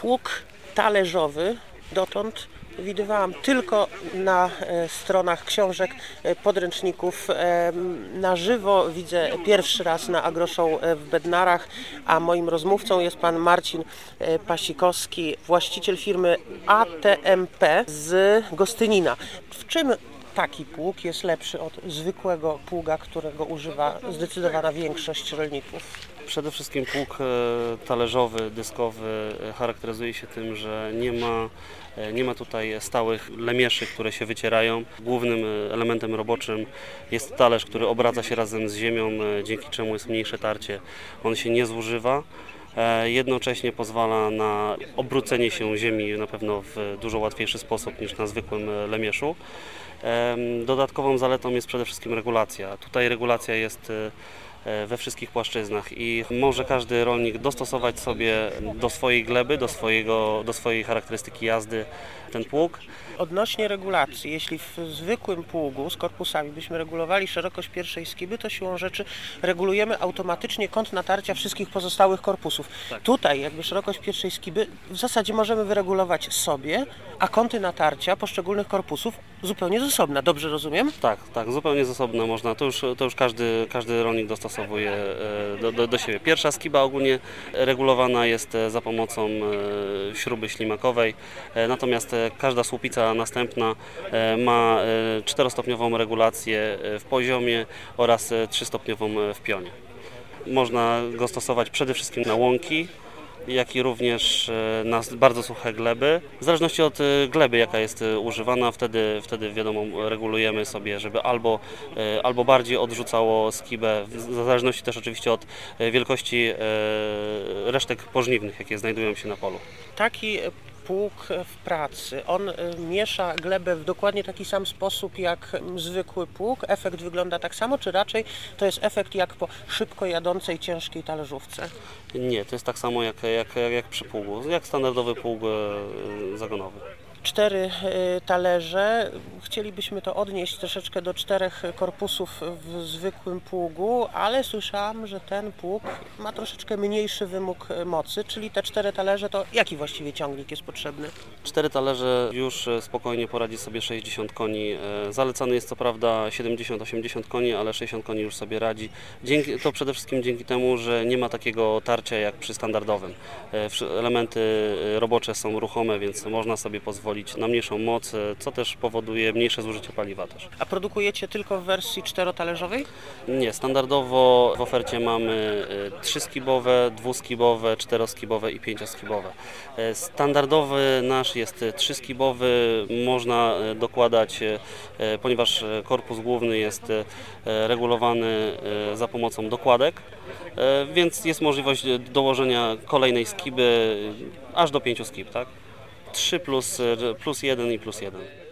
Pług talerzowy dotąd widywałam tylko na e, stronach książek, e, podręczników. E, Na żywo widzę pierwszy raz na Agroshow w Bednarach, a moim rozmówcą jest pan Marcin Pasikowski, właściciel firmy ATMP z Gostynina. W czym taki pług jest lepszy od zwykłego pługa, którego używa zdecydowana większość rolników? Przede wszystkim pług e, talerzowy, dyskowy e, charakteryzuje się tym, że nie ma, e, nie ma tutaj stałych lemieszy, które się wycierają. Głównym elementem roboczym jest talerz, który obraca się razem z ziemią, dzięki czemu jest mniejsze tarcie. On się nie zużywa. Jednocześnie pozwala na obrócenie się ziemi na pewno w dużo łatwiejszy sposób niż na zwykłym lemieszu. Dodatkową zaletą jest przede wszystkim regulacja. Tutaj regulacja jest e, e, we wszystkich płaszczyznach i może każdy rolnik dostosować sobie do swojej gleby, do, swojego, do swojej charakterystyki jazdy ten pług. Odnośnie regulacji, jeśli w zwykłym pługu z korpusami byśmy regulowali szerokość pierwszej skiby, to siłą rzeczy regulujemy automatycznie kąt natarcia wszystkich pozostałych korpusów. Tak. Tutaj jakby szerokość pierwszej skiby w zasadzie możemy wyregulować sobie, a kąty natarcia poszczególnych korpusów zupełnie z osobna. Dobrze rozumiem? Tak, tak, zupełnie z osobna można. To już, to już każdy, każdy rolnik dostosowuje e, do, do, do siebie. Pierwsza skiba ogólnie regulowana jest e, za pomocą e, śruby ślimakowej, natomiast każda słupica następna e, ma e, czterostopniową regulację e, w poziomie oraz e, trzystopniową e, w pionie. Można go stosować przede wszystkim na łąki, jak i również e, na bardzo suche gleby. W zależności od e, gleby, jaka jest e, używana, wtedy, wtedy wiadomo, regulujemy sobie, żeby albo, e, albo bardziej odrzucało skibę, w zależności też oczywiście od e, wielkości e, resztek pożniwnych, jakie znajdują się na polu. Taki pług w pracy, on y, miesza glebę w dokładnie taki sam sposób jak zwykły pług. Efekt wygląda tak samo, czy raczej to jest efekt jak po szybko jadącej ciężkiej talerzówce? Nie, to jest tak samo jak, jak, jak przy pługu, jak standardowy pług e, zagonowy. Cztery y, talerze. Chcielibyśmy to odnieść troszeczkę do czterech korpusów w zwykłym pługu, ale słyszałam, że ten pług ma troszeczkę mniejszy wymóg mocy, czyli te cztery talerze to jaki właściwie ciągnik jest potrzebny? Cztery talerze już e, spokojnie poradzi sobie 60 koni. E, Zalecany jest co prawda 70-80 koni, ale 60 koni już sobie radzi. Dzięki, to przede wszystkim dzięki temu, że nie ma takiego tarcia jak przy standardowym. E, Elementy e, robocze są ruchome, więc można sobie pozwolić na mniejszą moc, e, co też powoduje mniejsze zużycie paliwa też. A produkujecie tylko w wersji czterotalerzowej? Nie, standardowo w ofercie mamy e, trzyskibowe, dwuskibowe, czteroskibowe i pięcioskibowe. E, Standardowy nasz jest trzyskibowy, można dokładać, ponieważ korpus główny jest regulowany za pomocą dokładek, więc jest możliwość dołożenia kolejnej skiby aż do pięciu skib, tak? 3 plus, e, plus 1 i plus 1.